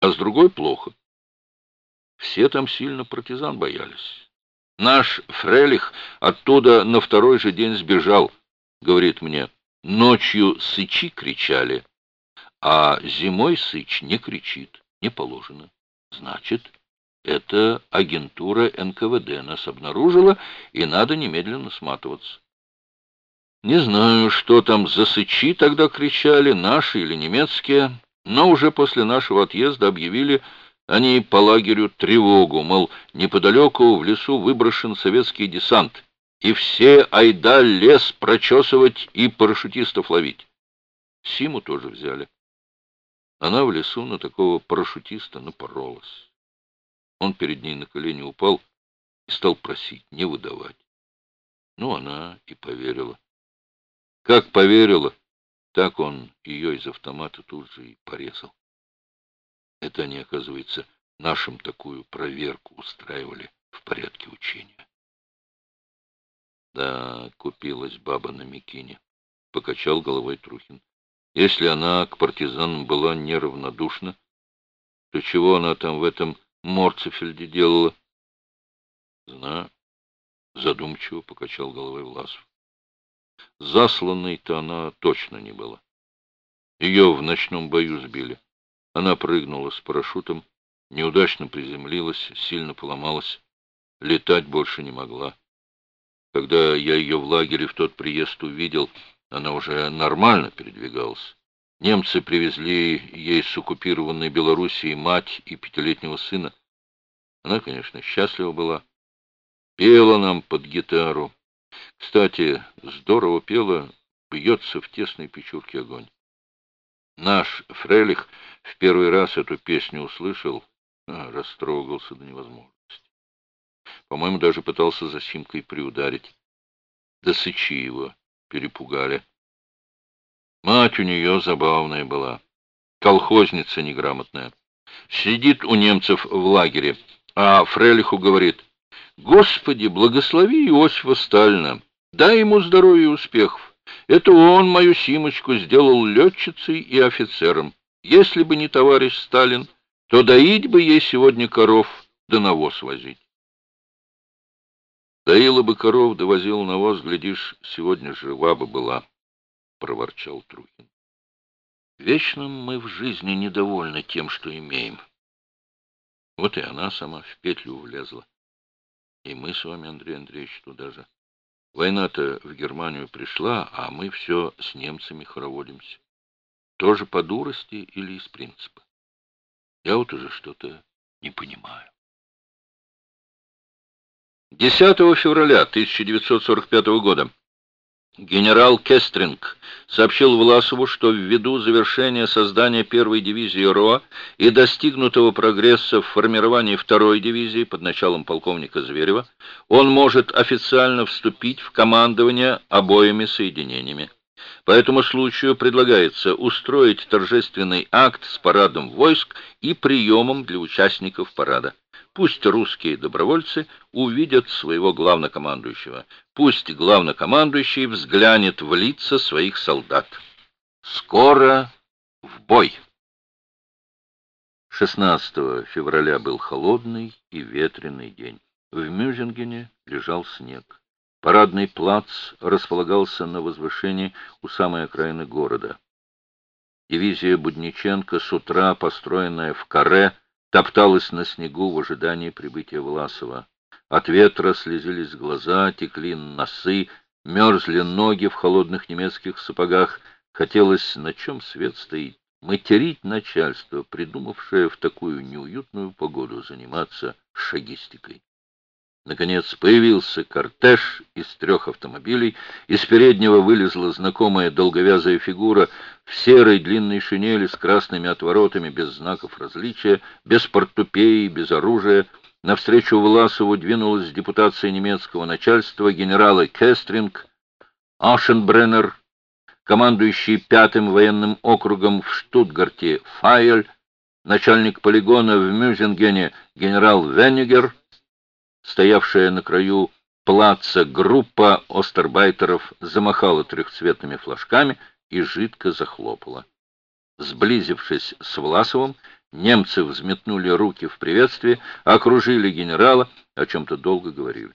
а с другой плохо. Все там сильно партизан боялись. Наш Фрелих оттуда на второй же день сбежал, говорит мне. Ночью сычи кричали, а зимой сыч не кричит, не положено. Значит, это агентура НКВД нас обнаружила, и надо немедленно сматываться. Не знаю, что там за сычи тогда кричали, наши или немецкие, но уже после нашего отъезда объявили они по лагерю тревогу, мол, неподалеку в лесу выброшен советский десант, и все айда лес прочесывать и парашютистов ловить. Симу тоже взяли. Она в лесу на такого парашютиста напоролась. Он перед ней на колени упал и стал просить не выдавать. Ну, она и поверила. Как поверила, так он ее из автомата тут же и порезал. Это они, оказывается, нашим такую проверку устраивали в порядке учения. Да, купилась баба на Микине, — покачал головой Трухин. Если она к партизанам была неравнодушна, то чего она там в этом Морцефельде делала? Знаю. Задумчиво покачал головой Власов. Засланной-то она точно не была. Ее в ночном бою сбили. Она прыгнула с парашютом, неудачно приземлилась, сильно поломалась. Летать больше не могла. Когда я ее в лагере в тот приезд увидел, она уже нормально передвигалась. Немцы привезли ей с оккупированной Белоруссии мать и пятилетнего сына. Она, конечно, счастлива была. Пела нам под гитару. Кстати, здорово пела, бьется в тесной печурке огонь. Наш Фрелих в первый раз эту песню услышал, а, растрогался до невозможности. По-моему, даже пытался за Симкой приударить. Да сычи его перепугали. Мать у нее забавная была, колхозница неграмотная. Сидит у немцев в лагере, а Фрелиху говорит, «Господи, благослови Иосифа Сталина, дай ему здоровья и успехов. Это он мою Симочку сделал летчицей и офицером. Если бы не товарищ Сталин, то доить бы ей сегодня коров, да навоз возить». Доила бы коров, довозила навоз, глядишь, сегодня жива бы была, — проворчал Трухин. Вечно мы в жизни недовольны тем, что имеем. Вот и она сама в петлю влезла. И мы с вами, Андрей Андреевич, туда же. Война-то в Германию пришла, а мы все с немцами хороводимся. Тоже по дурости или из принципа? Я вот уже что-то не понимаю. 10 февраля 1945 года генерал Кестринг сообщил Власову, что ввиду завершения создания первой дивизии РОА и достигнутого прогресса в формировании второй дивизии под началом полковника Зверева, он может официально вступить в командование обоими соединениями. По этому случаю предлагается устроить торжественный акт с парадом войск и приемом для участников парада. Пусть русские добровольцы увидят своего главнокомандующего. Пусть главнокомандующий взглянет в лица своих солдат. Скоро в бой! 16 февраля был холодный и ветреный день. В Мюзингене лежал снег. Парадный плац располагался на возвышении у самой окраины города. Дивизия Будниченко с утра, построенная в каре, топталась на снегу в ожидании прибытия Власова. От ветра слезились глаза, текли носы, мерзли ноги в холодных немецких сапогах. Хотелось, на чем свет стоит, материть начальство, придумавшее в такую неуютную погоду заниматься шагистикой. Наконец появился кортеж из трех автомобилей. Из переднего вылезла знакомая долговязая фигура в серой длинной шинели с красными отворотами, без знаков различия, без портупеи, без оружия. Навстречу Власову двинулась депутация немецкого начальства генералы Кестринг, Ашенбреннер, командующий пятым военным округом в Штутгарте Файль, начальник полигона в Мюзенгене генерал Веннигер — Стоявшая на краю плаца группа остербайтеров замахала трехцветными флажками и жидко захлопала. Сблизившись с Власовым, Немцы взметнули руки в приветствии, окружили генерала, о чем-то долго говорили.